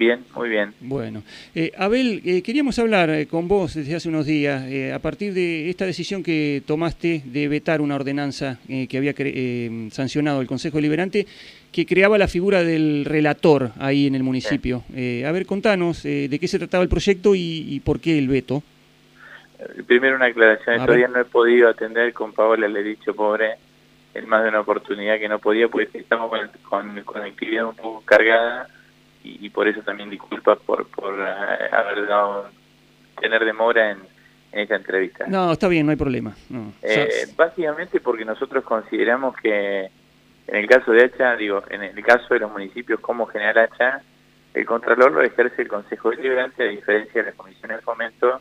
Bien, muy bien. Bueno, eh, Abel, eh, queríamos hablar eh, con vos desde hace unos días a partir de esta decisión que tomaste de vetar una ordenanza que había sancionado el Consejo Deliberante que creaba la figura del relator ahí en el municipio. a ver, contanos de qué se trataba el proyecto y, por qué el veto. Primero una aclaración, todavía no he podido atender con Paola, le he dicho, pobre, en más de una oportunidad que no podía, porque estamos con, con, con actividad un poco cargada y, por eso también disculpa por, por eh, haber dado, tener demora en, en, esta entrevista. No, está bien, no hay problema. Eh, básicamente porque nosotros consideramos que en el caso de Hacha, digo, en el caso de los municipios como General Hacha, el Contralor lo ejerce el Consejo Deliberante a diferencia de las comisiones de fomento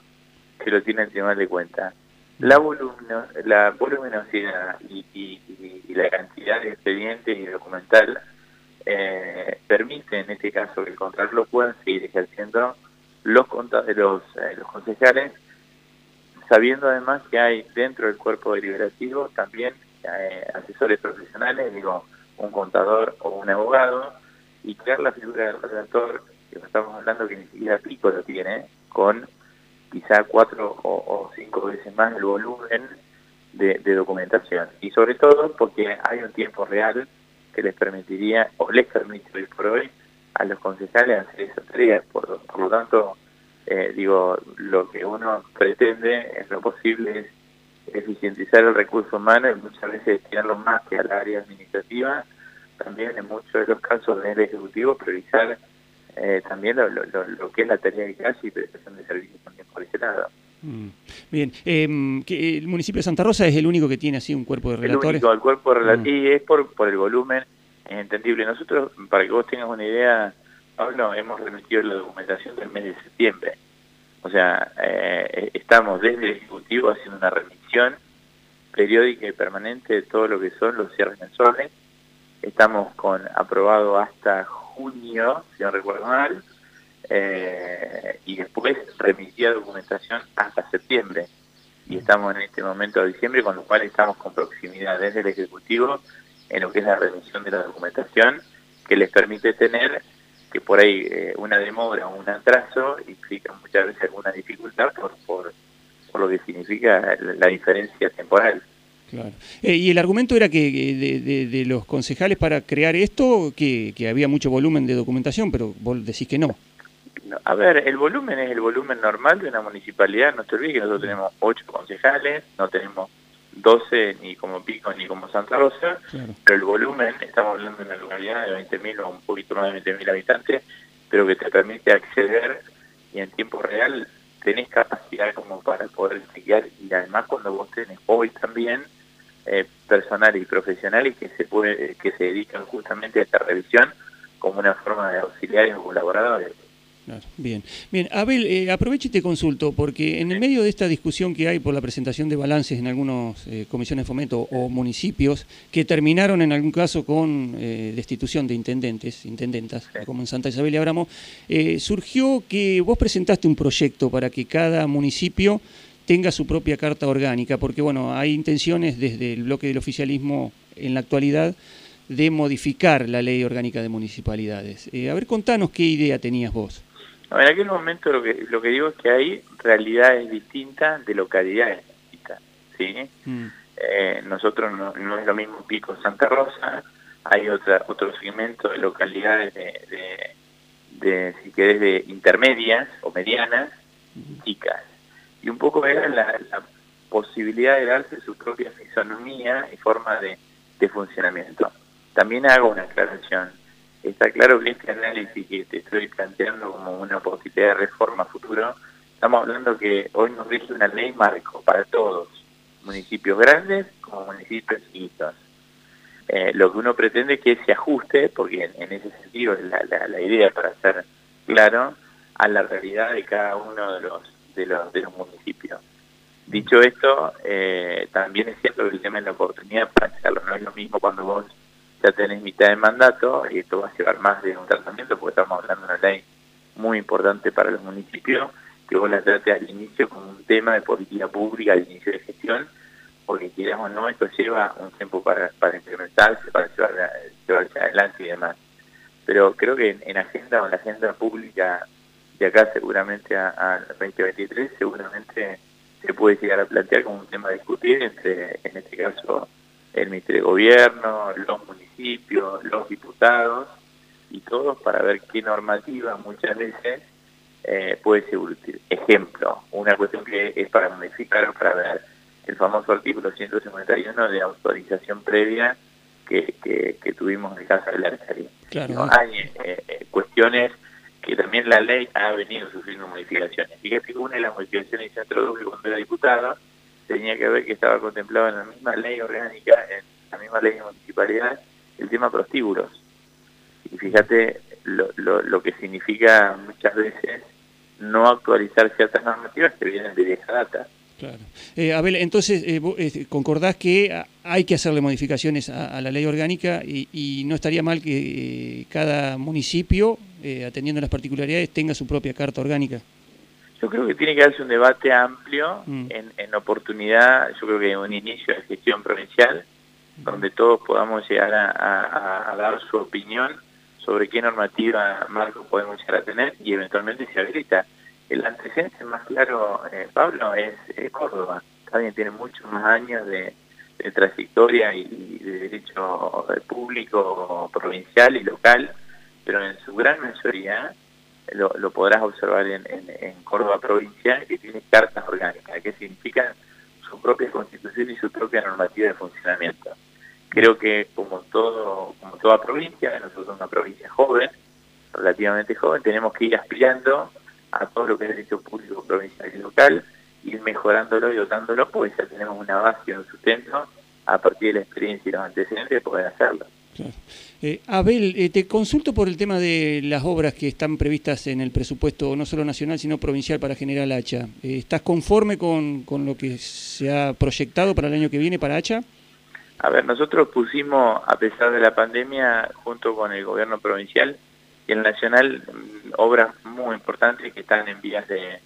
que lo tiene el Tribunal de Cuentas. La, volumino, la voluminosidad y, y, y, la cantidad de expedientes y documental eh, permite en este caso que el Contralor puedan seguir ejerciendo los, los, eh, los concejales, sabiendo además que hay dentro del cuerpo deliberativo también eh, asesores profesionales, digo, un contador o un abogado, y crear la figura del redactor, que estamos hablando que ni siquiera Pico lo tiene, con quizá cuatro o, cinco veces más el volumen de documentación. Y sobre todo porque hay un tiempo real que les permitiría, o les permite hoy por hoy, a los concejales hacer esa tarea. Por, lo tanto, eh, digo, lo que uno pretende es lo posible es eficientizar el recurso humano y muchas veces destinarlo más que al área administrativa, también en muchos de los casos del Ejecutivo priorizar eh, también lo, que es la tarea de calle y prestación de servicios también por ese lado. Mm. Bien, eh, que el municipio de Santa Rosa es el único que tiene así un cuerpo de relatores. El único, el cuerpo de relatores, mm. y es por, por el volumen, es entendible. Nosotros, para que vos tengas una idea, Pablo, hemos remitido la documentación del mes de septiembre. O sea, eh, estamos desde el Ejecutivo haciendo una remisión periódica y permanente de todo lo que son los cierres mensuales. Estamos con aprobado hasta junio, si no recuerdo mal, eh, y después remitía documentación hasta septiembre. Y estamos en este momento de diciembre, con lo cual estamos con proximidad desde el Ejecutivo en lo que es la remisión de la documentación, que les permite tener que por ahí eh, una demora o un atraso implica muchas veces alguna dificultad por, por, por lo que significa la diferencia temporal. Claro. Eh, y el argumento era que de, de, los concejales para crear esto, que, que, había mucho volumen de documentación, pero vos decís que no a ver, el volumen es el volumen normal de una municipalidad. No te olvides que nosotros tenemos ocho concejales, no tenemos 12 ni como Pico ni como Santa Rosa, pero el volumen, estamos hablando de una localidad de 20.000 o un poquito más de 20.000 habitantes, pero que te permite acceder y en tiempo real tenés capacidad como para poder chequear y además cuando vos tenés hoy también eh, personal y profesionales que se puede que se dedican justamente a esta revisión como una forma de auxiliares o colaboradores bien. Bien, Abel, eh, aprovecho y te consulto, porque en el medio de esta discusión que hay por la presentación de balances en algunas eh, comisiones de fomento o municipios, que terminaron en algún caso con eh, destitución de intendentes, intendentas, como en Santa Isabel y Abramo, eh, surgió que vos presentaste un proyecto para que cada municipio tenga su propia carta orgánica, porque bueno, hay intenciones desde el bloque del oficialismo en la actualidad de modificar la ley orgánica de municipalidades. a ver, contanos qué idea tenías vos en aquel momento lo que, lo que digo es que hay realidades distintas de localidades distintas. ¿sí? Mm. Eh, nosotros no, es lo mismo Pico Santa Rosa, hay otra, otro segmento de localidades de, de, si querés, de intermedias o medianas, chicas. Y un poco era la, la posibilidad de darse su propia fisonomía y forma de, de funcionamiento. También hago una aclaración está claro que este análisis que te estoy planteando como una posibilidad de reforma futuro, estamos hablando que hoy nos rige una ley marco para todos, municipios grandes como municipios chiquitos. Eh, lo que uno pretende es que se ajuste, porque en, ese sentido es la, la, idea para ser claro, a la realidad de cada uno de los, de los, de los municipios. Dicho esto, eh, también es cierto que el tema de la oportunidad para hacerlo no es lo mismo cuando vos ya tenés mitad de mandato y esto va a llevar más de un tratamiento porque estamos hablando de una ley muy importante para los municipios que vos la trate al inicio como un tema de política pública al inicio de gestión porque quieras o no esto lleva un tiempo para, para implementarse, para llevar, llevarse adelante y demás. pero creo que en, agenda o en la agenda pública de acá seguramente al 2023 seguramente se puede llegar a plantear como un tema a discutir entre, en este caso, el Ministerio de Gobierno, los municipios, los diputados y todos para ver qué normativa muchas veces eh, puede ser útil. Ejemplo, una cuestión que es para modificar o para ver el famoso artículo 151 de autorización previa que, que, tuvimos en el caso de la Claro. Hay eh, eh, cuestiones que también la ley ha venido sufriendo modificaciones. Fíjate que una de las modificaciones que se introdujo cuando era diputado tenía que ver que estaba contemplado en la misma ley orgánica, en la misma ley de municipalidad, el tema prostíbulos. Y fíjate lo, lo, lo que significa muchas veces no actualizar ciertas normativas que vienen de vieja data. Claro. Eh, Abel, entonces, eh, eh, ¿concordás que hay que hacerle modificaciones a, la ley orgánica y, no estaría mal que cada municipio, atendiendo las particularidades, tenga su propia carta orgánica? Yo creo que tiene que darse un debate amplio mm. en, oportunidad, yo creo que un inicio de gestión provincial, donde todos podamos llegar a, dar su opinión sobre qué normativa marco podemos llegar a tener y eventualmente se habilita. El antecedente más claro, eh, Pablo, es, Córdoba. También tiene muchos más años de, trayectoria y, de derecho público, provincial y local, pero en su gran mayoría lo, podrás observar en, Córdoba provincial, que tiene cartas orgánicas, que significan su propia constitución y su propia normativa de funcionamiento. Creo que como todo como toda provincia, nosotros somos una provincia joven, relativamente joven, tenemos que ir aspirando a todo lo que es derecho público provincial y local, ir mejorándolo y dotándolo, pues ya tenemos una base un sustento a partir de la experiencia y los antecedentes de poder hacerlo. Eh, Abel, eh, te consulto por el tema de las obras que están previstas en el presupuesto no solo nacional sino provincial para General Hacha. Eh, ¿Estás conforme con, con, lo que se ha proyectado para el año que viene para Hacha? A ver, nosotros pusimos, a pesar de la pandemia, junto con el gobierno provincial y el nacional, mm, obras muy importantes que están en vías de,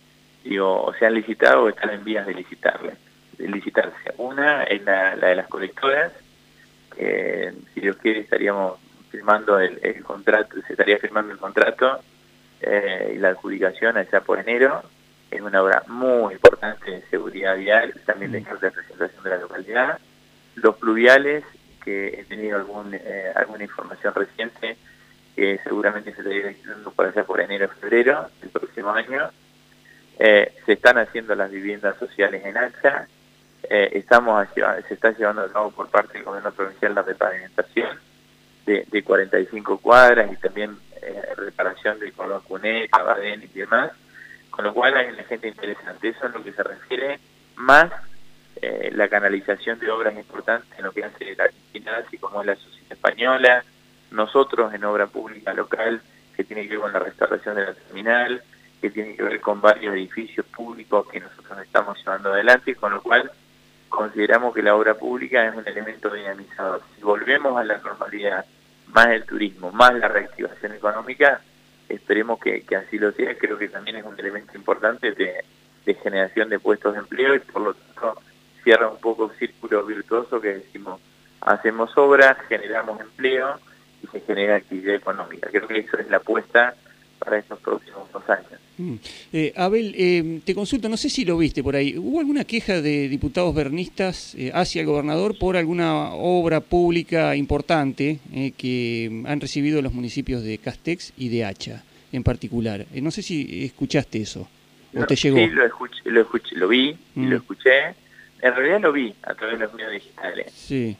digo, o se han licitado o están en vías de licitarle, de licitarse. Una es la, de las colectoras, que si Dios quiere estaríamos firmando el, contrato, se estaría firmando el contrato eh, y la adjudicación allá por enero. Es una obra muy importante de seguridad vial, también de representación de la localidad los pluviales, que he tenido algún, eh, alguna información reciente, que seguramente se estaría diciendo por allá por enero o febrero del próximo año. Eh, se están haciendo las viviendas sociales en Hacha, eh, estamos se está llevando a cabo por parte del gobierno provincial la repavimentación de, de 45 cuadras y también reparación del cordón Cuneta, Badén y demás, con lo cual hay una gente interesante. Eso es lo que se refiere más eh, la canalización de obras importantes en lo que hace la Argentina, así como es la Sociedad Española, nosotros en obra pública local, que tiene que ver con la restauración de la terminal, que tiene que ver con varios edificios públicos que nosotros estamos llevando adelante, con lo cual consideramos que la obra pública es un elemento dinamizador. Si volvemos a la normalidad, más el turismo, más la reactivación económica, esperemos que, así lo sea, creo que también es un elemento importante de, de generación de puestos de empleo y por lo tanto cierra un poco el círculo virtuoso que decimos, hacemos obras, generamos empleo y se genera actividad económica. Creo que eso es la apuesta para estos próximos dos años. Mm. Eh, Abel, eh, te consulto, no sé si lo viste por ahí, ¿hubo alguna queja de diputados bernistas eh, hacia el gobernador por alguna obra pública importante que han recibido los municipios de Castex y de Hacha en particular? no sé si escuchaste eso o te llegó. Sí, lo, escuché, lo, escuché, lo vi y lo mm. escuché en realidad lo vi a través de los medios digitales. Sí.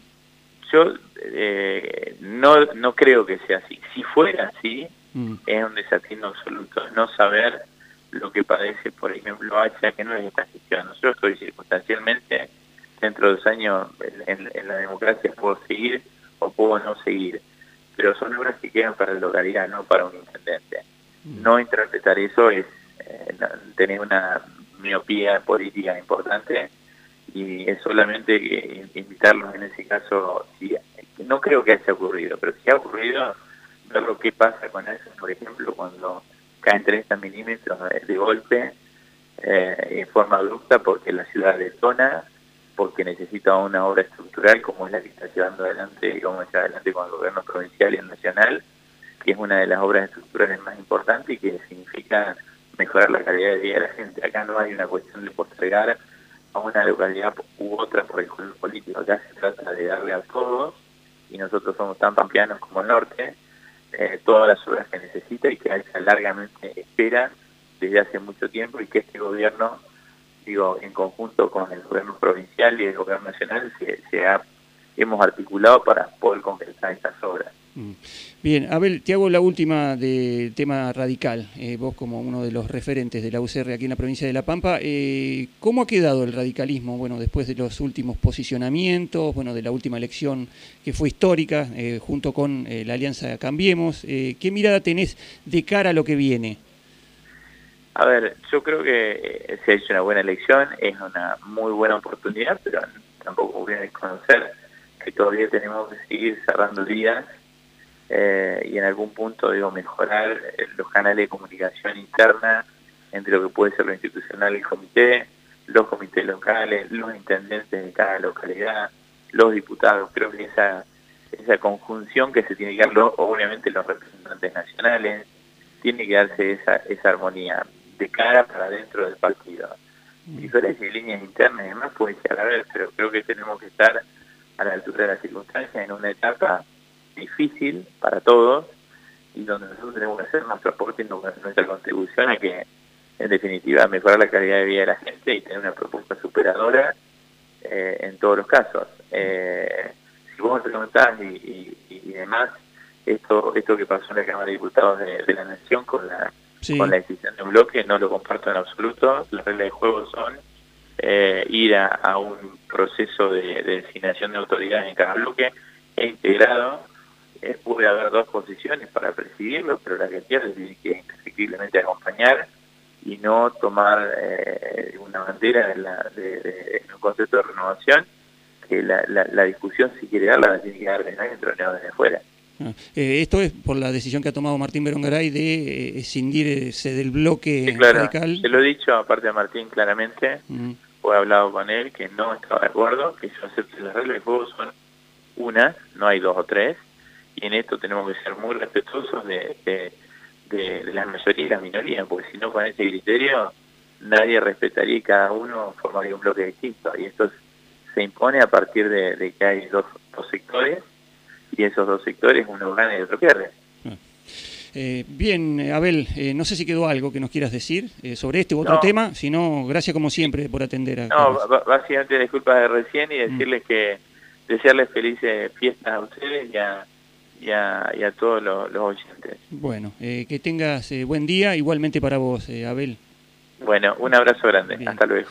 Yo eh, no, no creo que sea así. Si fuera así, mm. es un desatino absoluto no saber lo que padece, por ejemplo, Hacha, que no es esta gestión. Nosotros estoy circunstancialmente, dentro de dos años en, la democracia puedo seguir o puedo no seguir, pero son obras que quedan para la localidad, no para un intendente. Mm. No interpretar eso es eh, tener una miopía política importante y es solamente invitarlos en ese caso, si, no creo que haya ocurrido, pero si ha ocurrido, ver lo que pasa con eso, por ejemplo, cuando caen 30 milímetros de, golpe eh, en forma abrupta porque la ciudad detona, porque necesita una obra estructural como es la que está llevando adelante, y como está adelante con el gobierno provincial y el nacional, que es una de las obras estructurales más importantes y que significa mejorar la calidad de vida de la gente. Acá no hay una cuestión de postergar a una localidad u otra por el color político. Acá se trata de darle a todos, y nosotros somos tan pampeanos como el norte, eh, todas las obras que necesita y que esa largamente espera desde hace mucho tiempo y que este gobierno, digo, en conjunto con el gobierno provincial y el gobierno nacional, se ha, hemos articulado para poder concretar estas obras. Mm. Bien, Abel, te hago la última del tema radical. Eh, vos como uno de los referentes de la UCR aquí en la provincia de La Pampa, eh, ¿cómo ha quedado el radicalismo? Bueno, después de los últimos posicionamientos, bueno, de la última elección que fue histórica, eh, junto con la Alianza Cambiemos, ¿qué mirada tenés de cara a lo que viene? A ver, yo creo que se ha hecho una buena elección, es una muy buena oportunidad, pero tampoco voy a desconocer que todavía tenemos que seguir cerrando días eh, y en algún punto digo mejorar eh, los canales de comunicación interna entre lo que puede ser lo institucional y el comité, los comités locales, los intendentes de cada localidad, los diputados, creo que esa esa conjunción que se tiene que dar, obviamente los representantes nacionales, tiene que darse esa, esa armonía de cara para dentro del partido. Mm. Diferencias y líneas internas y demás puede ser a ver, pero creo que tenemos que estar a la altura de las circunstancias en una etapa difícil para todos y donde nosotros tenemos que hacer nuestro aporte y nuestra contribución a que, en definitiva, mejorar la calidad de vida de la gente y tener una propuesta superadora eh, en todos los casos. Eh, si vos me preguntás y, demás, esto esto que pasó en la Cámara de Diputados de, la Nación con la con la decisión de un bloque, no lo comparto en absoluto. Las reglas de juego son eh, ir a, un proceso de, de designación de autoridades en cada bloque e integrado eh, puede haber dos posiciones para presidirlo, pero la que pierde tiene que indefectiblemente acompañar y no tomar eh, una bandera de, la, de, un concepto de renovación, que la, la, discusión si quiere darla la tiene que dar desde adentro, no desde afuera. Ah, eh, esto es por la decisión que ha tomado Martín Berongaray de eh, escindirse del bloque sí, claro, radical. Se lo he dicho, aparte de Martín, claramente, mm. he hablado con él que no estaba de acuerdo, que yo acepte las reglas de juego son una, no hay dos o tres, y en esto tenemos que ser muy respetuosos de, de, de, la mayoría y la minoría, porque si no con ese criterio nadie respetaría y cada uno formaría un bloque distinto. Y esto se impone a partir de, que hay dos, dos, sectores y esos dos sectores uno gana y otro pierde. Ah. Eh, bien, Abel, eh, no sé si quedó algo que nos quieras decir eh, sobre este u otro tema, si no, gracias como siempre por atender a No, básicamente disculpas de recién y mm. decirles que desearles felices fiestas a ustedes y a, y a, todos los, oyentes. Bueno, eh, que tengas eh, buen día, igualmente para vos, eh, Abel. Bueno, un abrazo grande. Hasta luego.